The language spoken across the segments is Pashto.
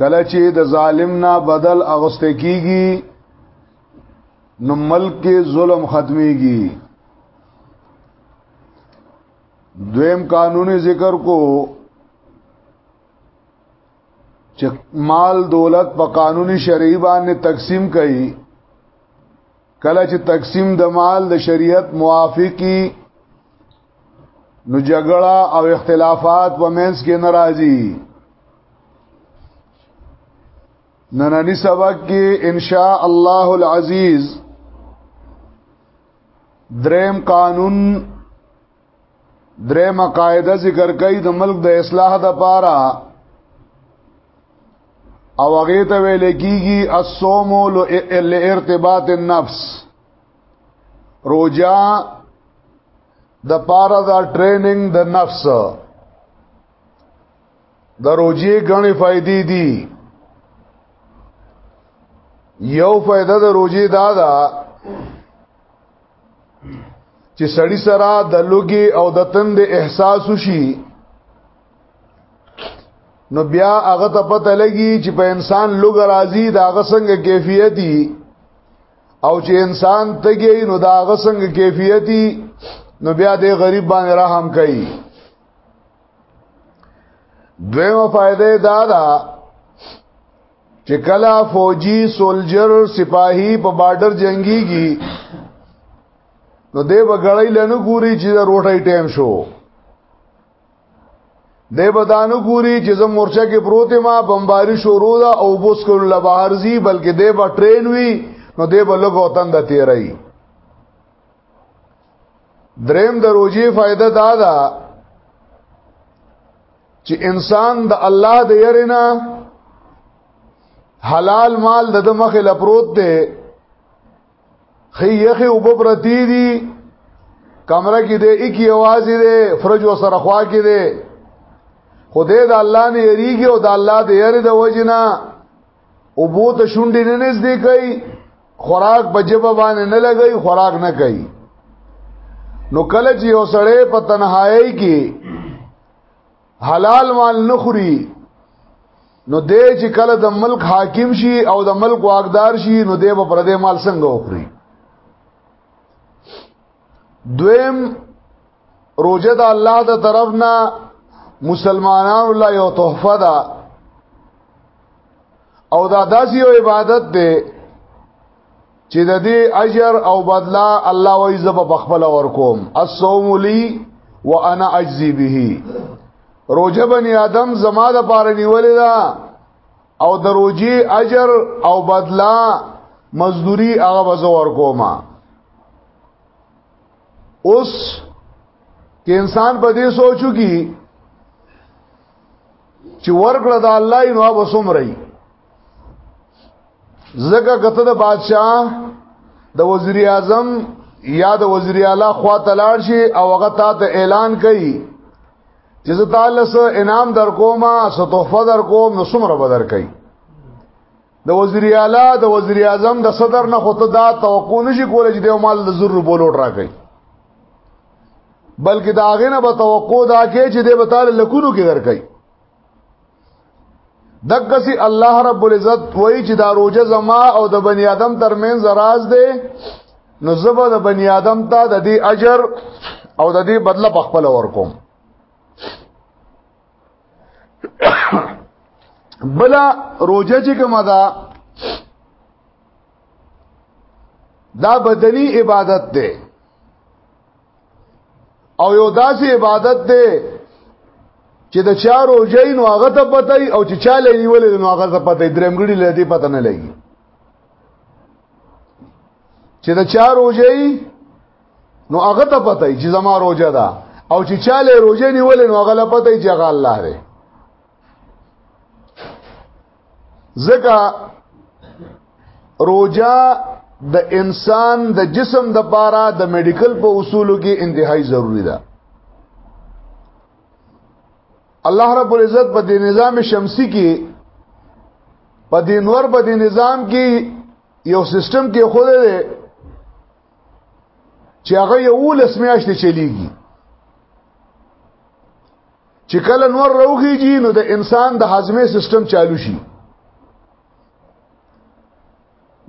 کله چې د ظالم نه بدل اغست کیږي نو ملک کې ظلم ختميږي دویم قانوني ذکر کو چې مال دولت په قانوني شرعي باندې تقسیم کړي کله چې تقسیم د مال د شریعت موافقي نو جګړه او اختلافات په منځ کې ناراضي نننی سبق کې ان شاء الله العزیز دریم قانون دریم قاعده ذکر کوي د ملک د اصلاح د پاره او هغه ته ویل کیږي الصوم لارتباط النفس روجا د پاره دا ټریننګ د نفس د روجي غني فائدې دي یو فائدہ د روجي دا ده چې سړی سره د لوګي او د تند احساس وشي نو بیا هغه ته پته لګي چې په انسان لوګ راضي دا غسنګ کیفیت دي او چې انسان تګي نو دا غسنګ کیفیتي نو بیا دې غریب باندې رحم کوي دویمه فائدې دا ده چې کلا فوجي سولجر سپاهي په بارډر جنگيږي نو دې بغړی لنه ګوري چې روټي ټیم شو دی به دانو ګوري چې زم مورچه کې پروت ما بمباری شروع ده او بوس کول له بهر زی بلکې دی به ټرین وی نو دی به لګو تند تیرای دریم د روزي فائدہ دا ده چې انسان د الله د يرنه حلال مال د مخه لپروت دی خي یخي وببرتی دي کمره کې دې اکی आवाज دې فرج وسره خوا کې دې خدای د الله نه یریږي او د الله د یری د وجنا او بو ته شونډې نه نږدې کوي خوراک بجب باندې نه لګي خوراک نه کوي نو کله چې یو سړی په تنهایی کې حلال مال نه خوري نو دې چې کله د ملک حاکم شي او د ملک واقدار شي نو دې په پردې مال څنګه وخوري دویم روزه د الله د طرف نه مسلمانانو لا یو تحفه ده او دا داسې یو عبادت ده چې د دې اجر او بدلا الله وای زب بخبل ور کوم الصوم لي وانا اجزي به روزه بني ادم زما د پاره نیولې ده او د روزي اجر او بدلا مزدوري هغه بزور کوما اوس کې انسان په دې سوچو کې چې ورکړه د الله نو وسوم رہی زکه کته د بادشاہ د وزیر اعظم یا د وزیر اعلی خوا تلاړ شي او هغه تا ته اعلان کوي چې زه تعالی سره انعام در کوم سو تحفه در کوم نو څومره بدر کوي د وزیر اعلی د وزیر اعظم د صدر نه خطه دا توقع نشي کولای چې د مال د ضرر بولوټ راکړي بلکې دا غینه به توقع دا کې چې د بتاله لکونو کې درکړي دغسی الله رب العزت وای چې دا روزه زما او د بنی آدم ترمنځ راز دی نو زبا د بنی آدم ته د دې اجر او د دې بدله په خپل ورکوم بلا روزه چې کومه ده دا بدنی عبادت ده او یو داسې عبادت دی چې د چا روزه نو هغه ته پته وي او چې چا لې نیولې نو هغه ته پته وي درمګړي لې دې پته نه لګي چې د چا روزه نو هغه ته پته وي چې زما روزه ده او چې چا لې روزه نیولې نو هغه لا پته وي چې هغه الله دی زګه روجا د انسان د جسم د بارا د میډیکل په اصولو کې انتهایی ضروری ده الله رب العزت په دې نظام شمسی کې په دې نور په دې نظام کې یو سیستم کې خو ده چې هغه یو لسمیاشت چلیږي چې کله نور روغيږي نو د انسان د هاضمه سیستم چالو شي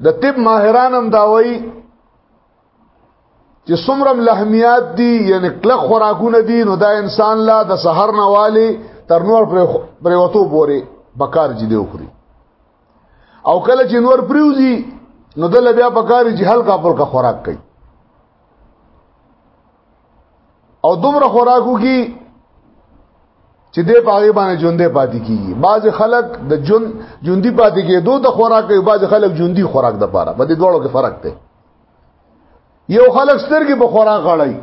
د طب ماهران هم دا وایي چې څومره لحمیات دي یعنی کلک خوراکونه دي نو دا انسان لا د سحر نه والی تر نور پر وتو بوري بکار جدي وخوري او کله چې نور پریوزي نو دل بیا بکار چې هلکا پر کا خوراک کوي او دومره خوراکو کی چې دې پاغي باندې ژوندې پاتې کیږي بعض خلک د جون ژوندۍ پاتې کېدو د خوراک کوي بعض خلک ژوندۍ خوراک د پاره په دې دوړو کې فرق دی یو خلک سترګې په خوراک غړای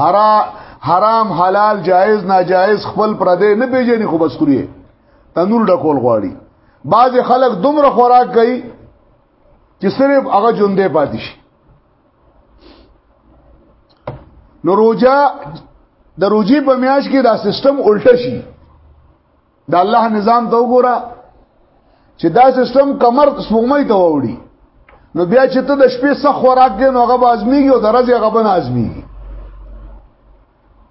حرا حرام حلال جائز ناجائز خپل پردې نه پیژني خو بس خوري تنور ډکول غواړي بعض خلک دومره خوراک کوي چې صرف هغه ژوندې پاتې شي نو روجا د روجي په میاش کې دا سیستم الټه شي د الله نظام ته وګوره چې دا سیستم کمر سپومې ته وړي نو بیا چې ته د شپې سخ خوراک دی نو هغه بازمیږي او درځي هغه بن ازمیږي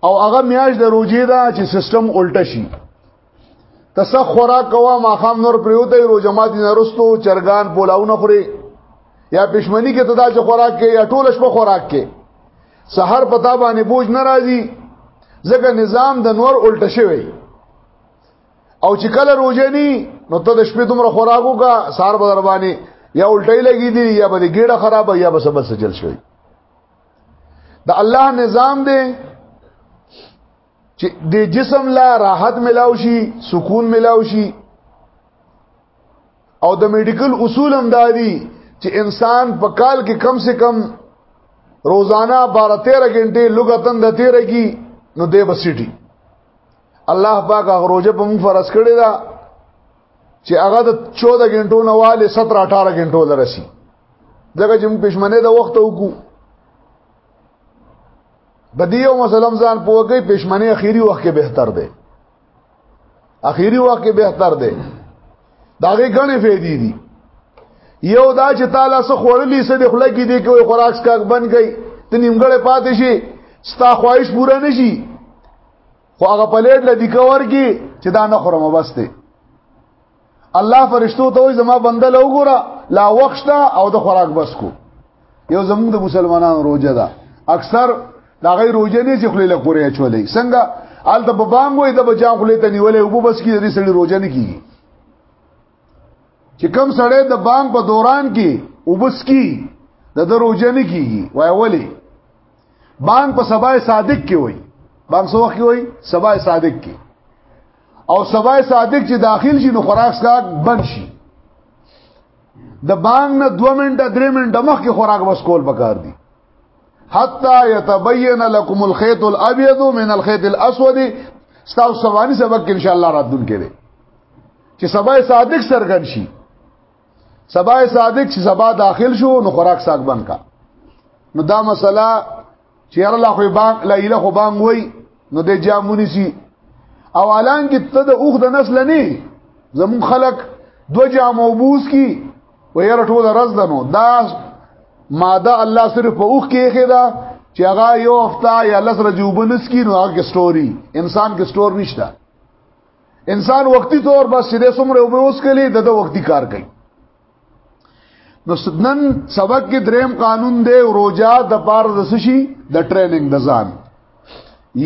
او هغه میاش د روجې دا چې سیستم الټه شي تسه خوراک کوا ماخام نور پریوته روزه ماتي نرستو چرګان پولاونه خوري یا پښمنی کې تدا چې خوراک کې یا ټول شپه خوراک کې سحر پتا باندې بوج ناراضي ځکه نظام د نور الټه شوی او چې کله روزه ني نو ته د شپې دومره خوراکو کا سار بدر باندې یا الټی لګی دی یا به ګیړه خراب یا به سبب سجل شوی د الله نظام دی چې د جسم لا راحت ملاو شي سکون ملاو شي او د میډیکل اصول هم دادي چې انسان په کال کې کم سے کم روزانه 12 13 غنټه لګتن د 13 کی نو دی بسټي الله پاک هغه روزه په مون فرض کړی دا چې هغه د 14 غنټو نه والي 17 18 غنټو لرسي ځکه چې موږ پښمنه د وخت وکړو بدی یو مسلمان ځان پوګي پښمنه اخیری وخت کې بهتر دی اخیری وخت کې بهتر دی داغه غنې فېدی دي یو دا چې تعالی سره خورلې سره د خلک کې دی کوي خوراک سکاک بن گئی ته نیمګړې پاتې شي ستا خواهش پوره نشي خو هغه پلیټ لدی کور کې چې دا نه خورم بس ته الله فرشتو ته زما بنده له وګوره لا وخت او د خوراک بس کو یو زموږ د مسلمانانو روزه ده اکثر دا غي روزه نه چې خلې له پورې چولې څنګه ال د بام وې د بچا خلې ته نیولې او بس کې دې سړي روزه نه کیږي چې کم سړی د بام په دوران کې وبس کی د دروځه نه کیږي وای ولی بانګ په سبا صادق کې وای بانګ سو وخت کې وای سبا صادق کې او سبا صادق چې داخل شي نو خوراک سکاک بند شي د بانګ نه 2 منټه 3 منټه مخکې خوراک بس کول پکار دي حتا يتبين لكم الخيط الابيض من الخيط الاسود ستاسو سبانی سبق ان شاء الله راتون کړي چې سبا صادق سرګن شي سبا صادق چې سبا داخل شو نو خوراک ساک بند کا نو دا مسله چې الله خو بانګ لا اله خو بانګ وای نو د جامونی سي او الان کې ته د اوخ د نسل نه زمون خلق دو جام وبوس کی و یره ټول رز دنو دا ماده الله صرف په اوخ کې خېدا چې هغه یو هفته یا لس ورځې وبنس کی نو هغه سټوري انسان کې سټور نشته انسان وقتی طور بس سیده سمره وبوس کلی دغه وقتی کار کوي نو سدنن سبق کې دریم قانون دی روجا د پار د سشي د ټریننګ د ځان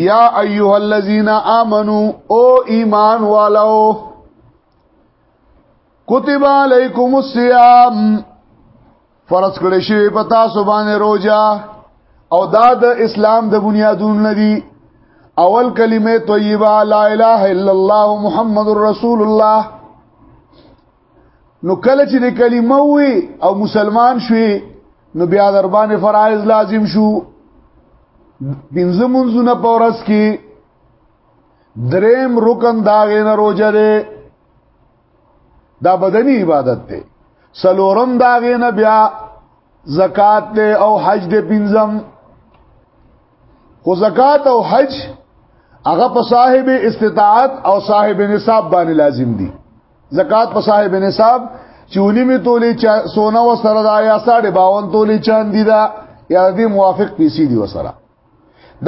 یا ایها الذین آمنو او ایمان والو کتب علیکم الصیام فرض کړی شی په تاسو باندې روجا او دا د اسلام د بنیادونو ندي اول کلمه طیبه لا اله الا الله محمد رسول الله نو کله چې د کلمه وي او مسلمان شوي نو بیا در باندې فرایض لازم شو پنځه منځونه په ورځ کې دریم رکن دا غینه روزه ده دا بدنی عبادت ده سلورم دا غینه بیا زکات ده او حج ده پنځم خو زکات او حج هغه په صاحب استطاعت او صاحب نصاب باندې لازم دي زکات په صاحب نصاب چونی می تولې چا سونا و سره دا یا 52 تولې چاندی دا یا دې موافق پیسې دی وسره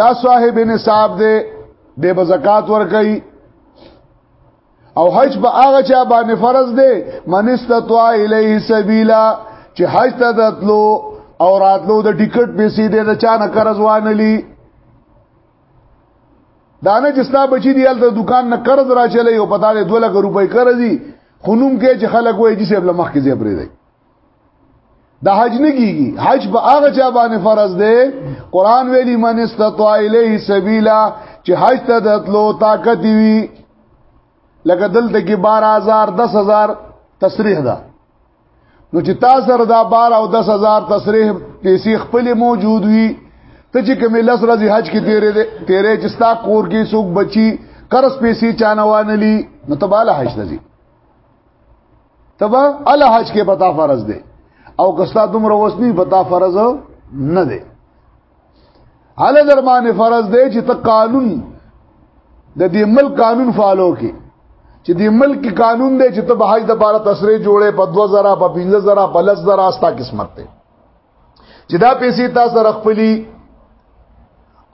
دا صاحب نصاب دې د بزکات ور کوي او حج به هغه چا باندې فرض دی من استطاع الیه سبیلا چې حج ته دتلو او راتلو د ټیکټ پیسې دې د چا نه قرض وانه لی دا نه چې ستا بچی دی هلته دکان نه قرض را چلی او پتا دې 2 لک روپۍ قرض دي خنوم کې چې خلک وایي چې سبل مخ کې زی پرې دی دا حج نه کیږي حج به هغه چا باندې فرض دی قران ویلی من استطاع الیه سبیلا چې حج ته دتلو طاقت وي لکه دلته کې 12000 10000 تصریح ده نو چې تا سره دا 12 او 10000 تصریح پیسې خپل موجود وي ته چې کوم لس ورځې حج کې تیرې تیرې چې ستا کور کې څوک بچي قرض پیسې چانه وانلی نو تباله حج دزي تبا ال حج کې پتا فرض دی او کستا دومره وسنی پتا فرض نه دی علی در باندې فرض دی چې ته قانون د دې ملک قانون فالو کې چې دې ملک قانون دی چې ته به حج د بار تسری جوړې په 2000 په 15000 په 10000 استا قسمت ته چې دا پیسې تاسو سره خپلې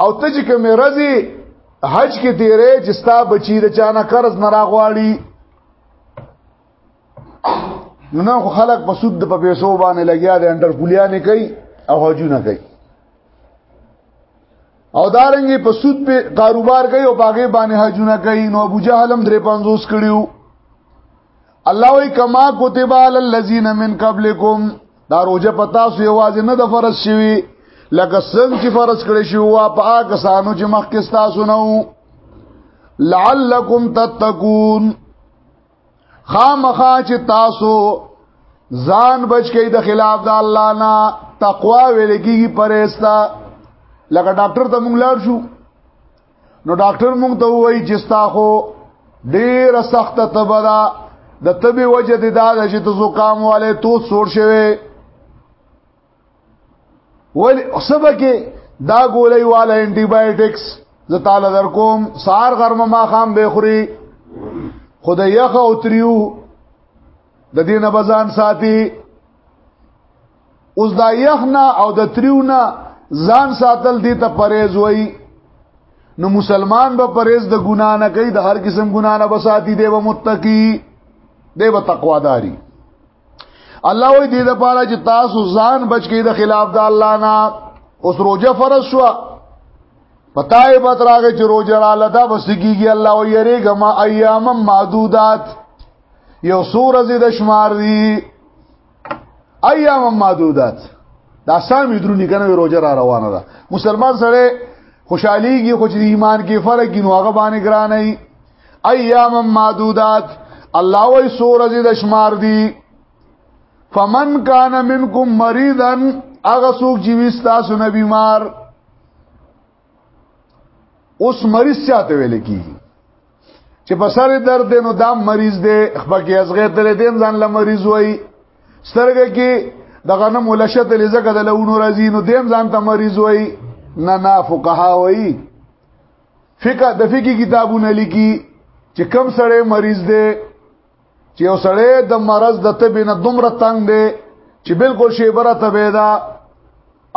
او ته چې کوم رضی حج کې تیرې چې ستا بچی د چانه قرض نه راغواړي نو نه خلک په سود د پیسو باندې لګیا دي انډر پولیانه کوي او حجونه کوي او دارنګي په سود په کاروبار کوي او باغې باندې حجونه کوي نو ابو جهل هم 350 کړیو الله وی کما کتب علی الذین من قبلکم دا روزه پتا سو یواز نه د فرض شوی لکه څنګه چې فرض کړی شو وا په هغه سانو چې مخکې تاسو نو لعلکم تتقون خامخا چې تاسو ځان بچ کړئ د خلاف د الله نه تقوا ویل کیږي پرېستا لکه ډاکټر ته مونږ لاړ شو نو ډاکټر مونږ ته وایي چې ستا خو ډیره سخته تبه ده د تبه وجه د دا چې ته زکام والے تو سور شوی ول سبا کې دا ګولې والا انټي بایوټکس زه تعالی در کوم سار غرم ما خام به خوري خدای یخ او تریو د دینه بزان ساتي اوس دا یخنا او د تریونا ځان ساتل دي ته پرهیز وای نو مسلمان به پرهیز د ګنا نه کوي د هر قسم ګنا نه بساتی دی و متقی دی و تقواداری الله وی دې د پاره چې تاسو ځان بچ کې د خلاف د الله نه اوس روزه فرض شو پتاي پت راغې چې روزه را لدا بسګيږي الله وی یریګه ما ایام معدودات یو سور زی د شمار دی ایام معدودات دا سامي درونی کنه روزه را روانه ده مسلمان سره خوشحاليږي خو چې ایمان کې فرق کینو هغه باندې ګران نه ایام معدودات الله وی سورج د شمار دی فمن کان منکم مریضا اغه سوق چې وستا سن بیمار اوس مریض چاته ویل کی چې په سر درد نو دا مریض دی خپل کې ازغه تل دین ځان له مریض وای سترګه کې د غنم ولشت لزګه د لونو رازینو دیم ځان ته مریض وای نه نه فقها وای فقہ د فقہی کتابونه لیکي چې کم سړی مریض دی چې یو سړی د مرض د طب نه دومره تنگ دی چې بالکل شی بره تبه ده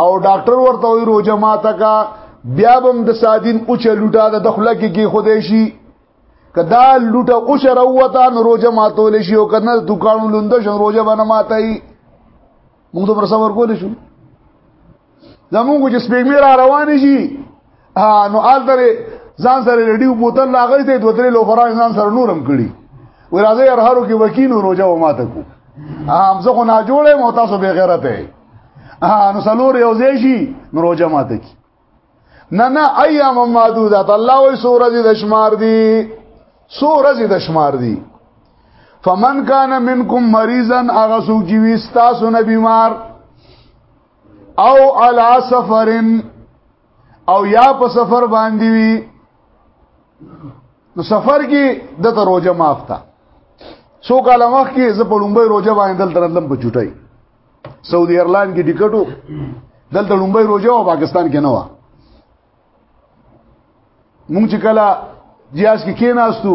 او ډاکټر ورته وی روزه ماته کا بیا بم د سادین او چ لوټه د دخله کې کې خوده شي کدا لوټه او چ روته نو روزه ماتول شي او کنه دکانو لوند شن روزه باندې ماتای موږ د پر څور کول شو زمونږ چې سپېګمې را روانې شي نو آل درې ځان سره ریډیو بوتل لاغې ته دوه درې لوفران ځان سره نورم کړي ورازه هر هرو کې وکینو روزه و ماته کو هم زه خو نه جوړه مو تاسو به غیرت اې نو سلور یو ځای شي نو روزه ماته کی نه نه ایام معدودات الله وې سورج د شمار دی سورج د شمار دی فمن کان منکم مریضا اغه سوق جی وستا سونه بیمار او علا سفرن او یا په سفر باندې وي نو سفر کې د ته روزه معاف تا سو کال مخ کې زه په لومبۍ روزه باندې دلته راتلم په چټای سعودي ایرلاین کې ټیکټو دلته لومبۍ روزه او پاکستان کې نه و مونږ چې کله جیاز کې کېناستو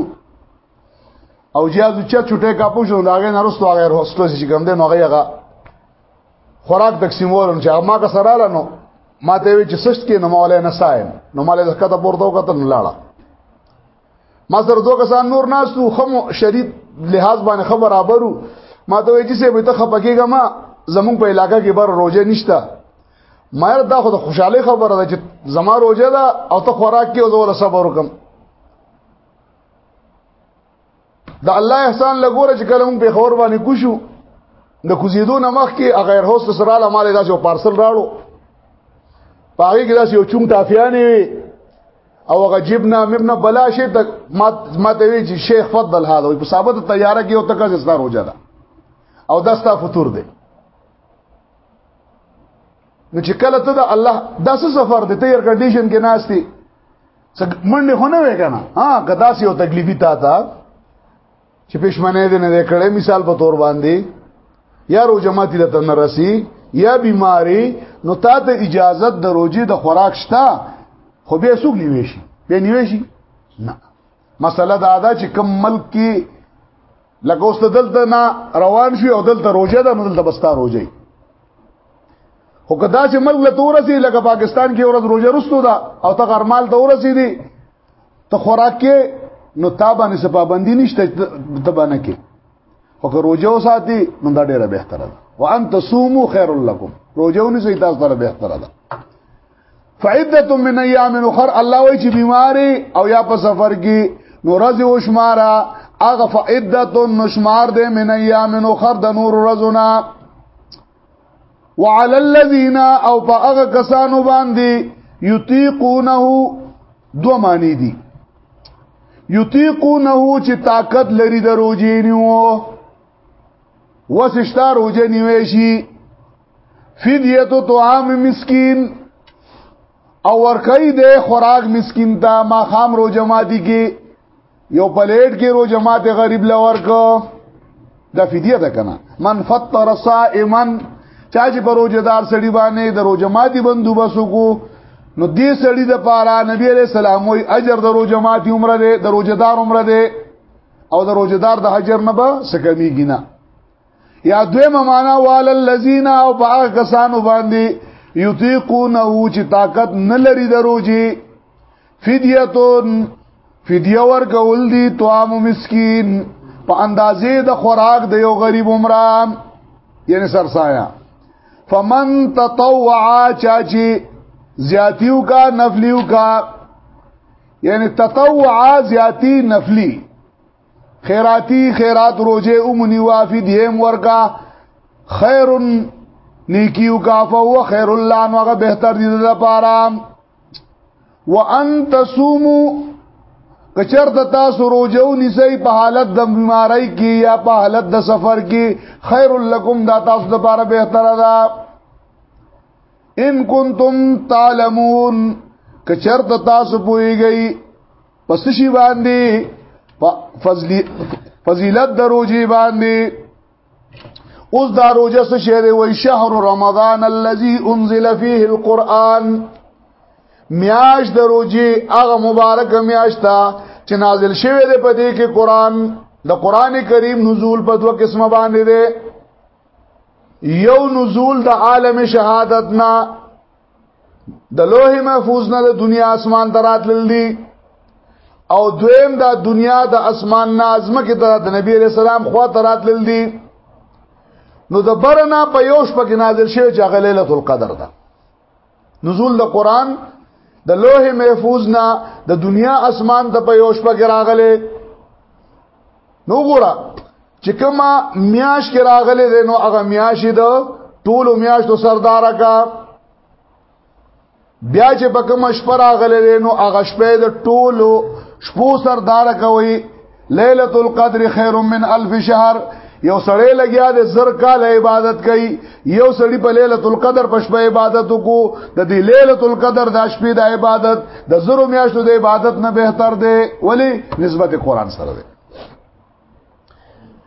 او جیاز چې چټه کا پوښو داګه نرستو هغه هوستو چې کوم دین هغه هغه خوراک تقسیمول چې ما کا سره لنو ما ته وی چې سست کې نمواله نه سایم نمواله زکه ته پورته وکړه نه لاړه ما سره دوه کسان نور ناسو خم شریط لحاظ باندې خبر برابرو ما ته وی چې سه به ته خپګېګه ما زمون په علاقې کې بر روزه نشته ما دا خو د خوشاله خبره ده چې زما روزه ده او ته خوراک کې او زول صبر وکم د الله احسان لګوره چې کله موږ په خور باندې کوشو د کوزیدو نه مخ کې غیر هوست سره له مال داسې پارسل راړو پاره کې داسې یو چوم تافیانې وي او هغه جیب نه مبنا بلا شي تک مات مات وی چې شیخ فضل هاذ په ثابت تیارې کې او تک ځستار هو جاده او داستا فطور دی نو چې کله ته د الله داسې سفر دی ته ایر کنډیشن کې ناشتي څه منډه خو نه وې کنه ها کدا سي او تکلیفي تا تا چې پښمنه دې نه کړې مثال په تور باندې یا رو جماعتي ته نه رسی یا بیماری نو تا ته اجازه د روزي د خوراک شته خو به سوق نیوي شي به نیوي شي نه مسله دا ده چې کم ملک کې لکه اوس دلته نه روان شي او دلته روزه ده نو دلته بستا روزه خو کدا چې ملک له تورسي لکه پاکستان کې ورځ روزه رستو ده او ته غرمال ته ورسي دي ته خوراک کې نو تابانه سپابندی نشته تبانه کې او که روزه وساتي نو دا ډیره بهتره ده وان تصوموا خير لكم روزه ونی سي تاسو لپاره بهتره ده فعدت من ایام اخر الله وای چې بیماری او یا په سفر کې نو رضی او شمارا اغه فعدت نشمار دې من ایام اخر د نور رزنا وعلى الذين او په هغه کسانو باندې یطيقونه دو معنی دي یطيقونه چې طاقت لري د روزې نیو وسشتار روزې نیوي شي فدیتو طعام مسکین او ورکای د خوراک مسکین ته ما خام رو جماعتي کې یو پلیټ کې رو جماعت غریب لور کو دا فدیه ده کنه من فطر صائما چا چې پر روزدار سړي باندې د روزه ماتي بندوبس وکړو نو دې سړي د پاره نبی عليه السلام وي اجر د روزه ماتي عمره ده د روزدار عمره ده او د روزدار د اجر نه به سکمي ګنا یا دویمه معنا وال الذین او باغ کسانو باندې یطیقونه چې طاقت نه لري دروږي فدیتون فدیه ورکول دي طعام مسکین په اندازې د خوراک د یو غریب عمران یعنی سرسایا فمن تطوع چاچی زیاتیو کا نفلیو کا یعنی تطوع زیاتی نفلی خیراتی خیرات روزه اومنی وافی دیم ورکا خیر نیکیو کا فهو خیر الله نو هغه بهتر دي د پاره وان تصومو کچر د تاسو روزو نسی په حالت د بیماری کې یا په حالت د سفر کې خیر لکم دا تاسو د پاره بهتر ده ان کنتم تعلمون کچر د تاسو پويږئ پس شي باندې فضلی فضیلت د روزي باندې اوس دا روزه څه شی دی وای شهر رمضان الذي انزل فيه القرآن میاش د روزي هغه مبارک میاش تا چې نازل شوی دی په دې کې قرآن د قرآن کریم نزول په دوه قسمه باندې دی یو نزول د عالم شهادت نه د لوح محفوظ نه د دنیا اسمان درات للی او دویم دا دنیا د اسمان نه ازمکه ته د نبی علیہ السلام خو درات للی نو د برنا په یوش په نازل شوی چې هغه ليله القدر ده نزول د قران د لوح محفوظ نه د دنیا اسمان ته په یوش په راغله نو ګوره چې کما میاش کې راغلي دي نو هغه میاش د ټولو میاشتو سردار کا بیا چې په کوم شپه راغلي دي نو هغه شپه د ټولو شپو سردار کوي ليله القدر خير من الف شهر یو سړی لګیا د زر کال عبادت کوي یو سړی په ليله القدر په شپه عبادت کو د دې ليله القدر د شپې د عبادت د زرو میاشتو د عبادت نه بهتر دی ولی نسبت قران سره دی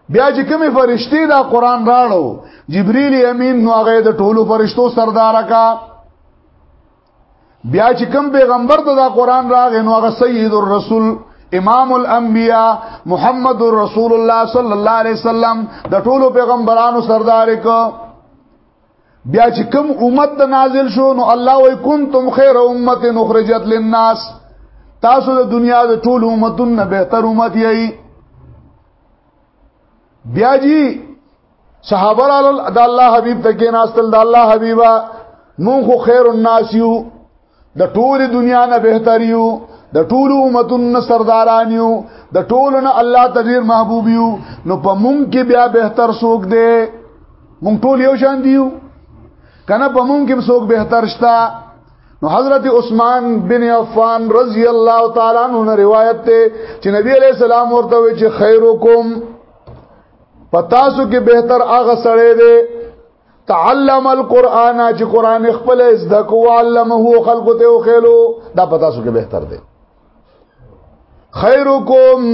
بیا چې کومې فرشتي دا قران راړو جبريل امين نو هغه د ټولو فرشتو سردار کا بیا چې کوم پیغمبر ته دا قران راغی نو هغه سید الرسول امام الانبیاء محمد رسول الله صلی الله علیه وسلم د ټولو پیغمبرانو سردار ک بیا چې کوم امت د نازل شو نو الله وی کنتم خیر امه اخرجت للناس تاسو د دنیا د ټولو امتونو بهتر امت یی بیا جی صحابه رال د الله حبيب ته کې ناستل د الله حبيبا مون خو خير الناس یو د ټول دنیا نه بهتر یو د ټول امتونو سرداران یو د ټولو نه الله ته ډیر محبوب یو نو په مونږ کې بیا بهتر څوک دی مونږ ټول یو شان دیو کنه په مونږ کې څوک بهتر شتا نو حضرت عثمان بن عفان رضی الله تعالی عنہ روایت ته چې نبی علیہ السلام ورته وی چې خیرکم پتاسو کې بهتر هغه سړی دی تعلم القرآن چې قرآن خپل زده کو علمه خلق ته او خېلو دا پتاسو کې بهتر دی خیرکم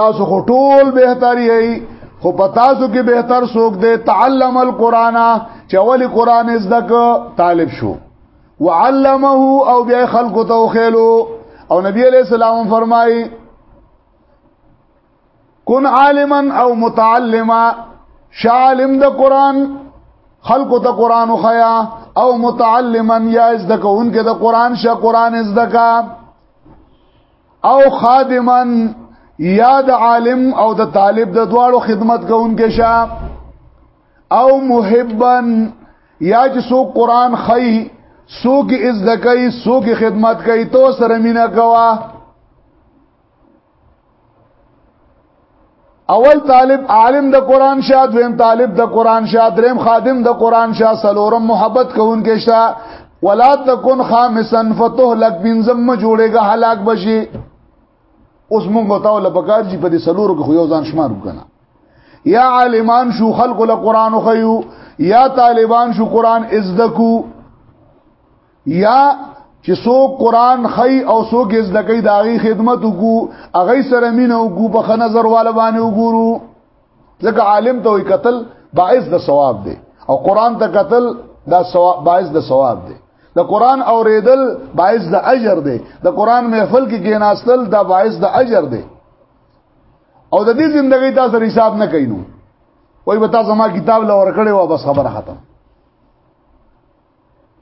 تاسو خو ټول بهتري هي خو په تاسو کې بهتر څوک دی تعلم القرآن چې اولی قرآن زده ک طالب شو وعلمه او بیا خلق ته خېلو او نبی علیہ السلام فرمایي کن عالما او متعلما شالم د قران خلق ته قران خیا او متعلما یا از د کون کې د قران ش قران از د کا او خادما یا د عالم او د طالب د دواړو خدمت کون کې ش او محبا یا چې سو قران خی سو کې از د کای سو کې خدمت کای تو سره مینا کوا اول طالب عالم د قران شاه دویم طالب د قران شاه دریم خادم د قران شاه سلورم محبت کوونکې شاه ولا تکون خامسا فتهلك بنزم جوړېګه هلاک بشي اوس موږ وتاو لپاره چې په دې سلورو کې خو یو ځان شمار وکنه یا عالمان شو خلق له قران خو یا طالبان شو قران ازدکو یا چې سو قران خي او سو ګز دګي داغي خدمت وکو اغه سره مينو کو په خنظر وال باندې وګورو ځکه عالم ته وي قتل باعث د ثواب دی او قران ته قتل دا ثواب باعث د ثواب دی د قران اوریدل باعث د اجر دی د قران محفل کې کېناستل دا باعث د اجر دی او د دې ژوندۍ تاسو حساب نه کینو وای به تاسو ما کتاب لور کړی و بس خبره ختم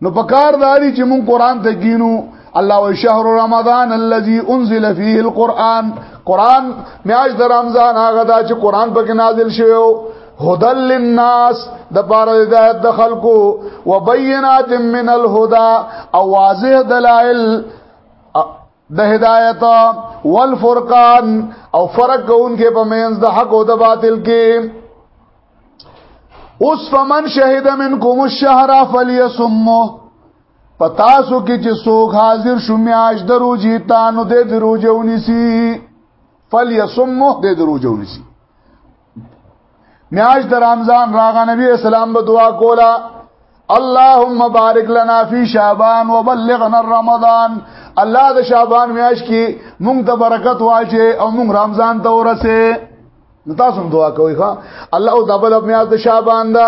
نو پکار داری چې مون قران ته کینو الله و شهر رمضان الذي انزل فيه القران قران میاش د رمضان هغه دا چې قران پکې نازل شوی هدل للناس د بار هدایت د خلکو وبینات من الهدى او واضح دلائل د هدایت والفرقان او فرق کوونکې په مینځ د حق او د باطل کې اوس فمن شهد منکم الشهر فليصمه پتاسو کې چې څوک حاضر شو میاش درو جیتا نو دې درو جونی سي فليصمه دې درو جونی سي میاش د رمضان راغه نبی اسلام به دعا کولا اللهم بارک لنا فی شعبان وبلغنا رمضان الله د شعبان میاش کې مونږ ته برکت واچي او مونږ رمضان ته ورسه نو تاسو هم دعا کوئ ښا الله او دبل میاز د شعبان دا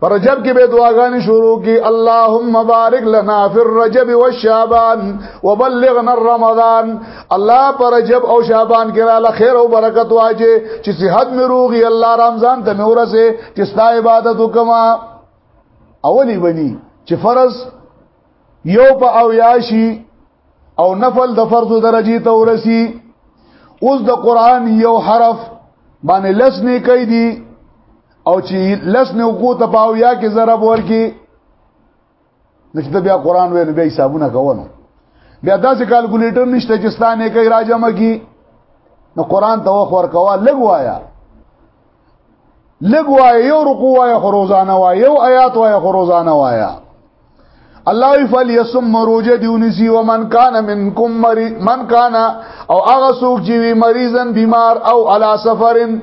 پر رجب کې به دعاګانې شروع کی اللهم بارک لنا فی الرجب والشعبان وبلغنا الرمضان الله پر رجب او شعبان کې را خیر او برکت واجه چې صحت مې روغي الله رمضان ته مې ورسه چې ستا عبادت وکما اولی ونی چې فرض یو په او یاشي او نفل د فرض درجه ته ورسی اوس د قران یو حرف باندې لس نه کوي دي او چې لس نه کو ته پاو یا کې ضرب ورکی نشته بیا قران ویل بیا حسابونه کوونو بیا داسې کیلکولیټر نشته چې ستانه کوي راجمه کی نو قران ته وخور کوا لګوایا لګ وای یو رکوع وای خروزانه وای یو آیات وای خروزانه وای الله یفل یسم مروجه دیونسی ومن کان منکم مری من کان او هغه سوق چې وی مریضن بیمار او علا سفرن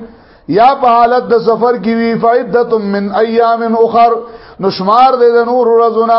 یا په حالت د سفر کې وی فائدتم من ایام اخر نشمار دې د نور ورځونه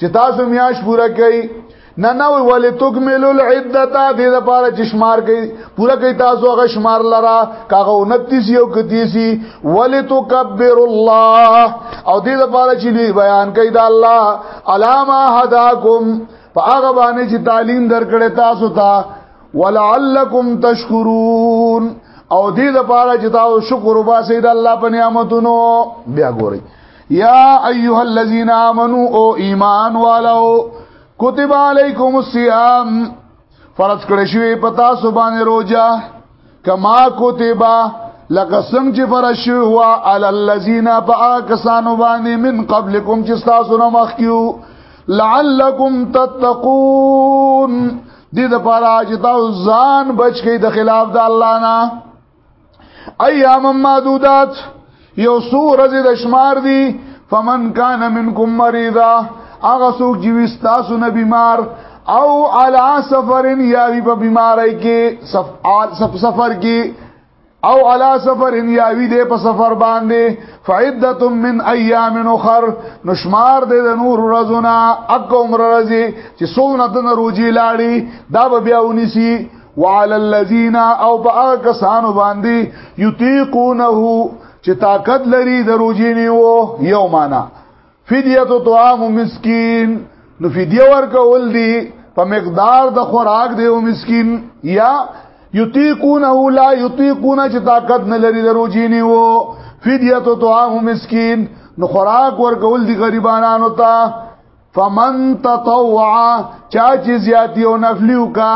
چې تاسو میاش پورا کړئ نه نه ولې تکمل العدته دې لپاره چې شمار کوي پورا کوي تاسو هغه شمار لرا کاغه 29 یو کديسي ولې تکبر الله او دې لپاره چې بیان کوي دا الله علامه هداکم په هغه باندې چې تعلیم درکړې تاسو ته ولعلکم تشکرون او دې لپاره چې تاسو شکر وباسئ د الله په نعمتونو بیا ګورئ یا ایها الذین آمنو او ایمان والو کتب علیکم الصیام فرض کړی شوی پتا سبحانه روزه کما کتبا لکه څنګه چې فرض شوی هوا علی الذین فاکسانو باندې من قبلکم چې تاسو نه مخکیو لعلکم تتقون دې د پاره چې تاسو ځان بچ کړئ د خلاف د الله نه ایام معدودات یو سو رزی د شمار دی فمن کان منکم مریضا اغه سوک چې وستاسو نه بیمار او علا سفرن یا وی په بیماری کې سف سفر کې او علا سفر ان یاوی دے په سفر باندې فعدت من ایام اخر نشمار دے د نور رزنا اک عمر رزی چې سونه د روزي لاړی دا به بیا ونیسی وعلى الذين او باغ کسانو باندې یطيقونه چې طاقت لري د روزي نیو یو معنا فدیه طعام مسکین نو فدیه ورکول دي په مقدار د خوراک دی او مسکین یا یطيقونه لا یطيقونه چې طاقت نه لري د روزي نیو فدیه طعام مسکین نو خوراک ورکول دي غریبانو ته فمن تطوع چا چې زیاتی او نفلی وکا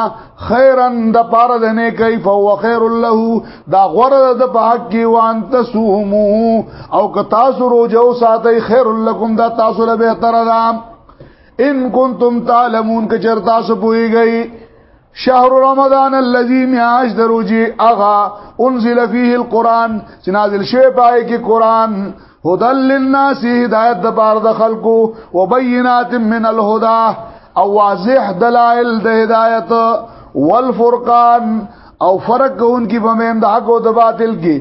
خیرن د پاره د نه کوي فهو خیر له دا غره د په حق کې وان تسومو او که تاسو روزو ساتي خیر لکم دا تاسو له به تر ده ان کنتم تعلمون که چر تاسو پويږئ شهر رمضان الذي معاش دروجي اغا انزل فيه القران چې نازل شوی پای کې قران هدل للناس هدایت د بار د خلکو وبينات من الهدى او واضح دلائل د هدایت والفرقان او فرق کون کی بمین د حق او د باطل کې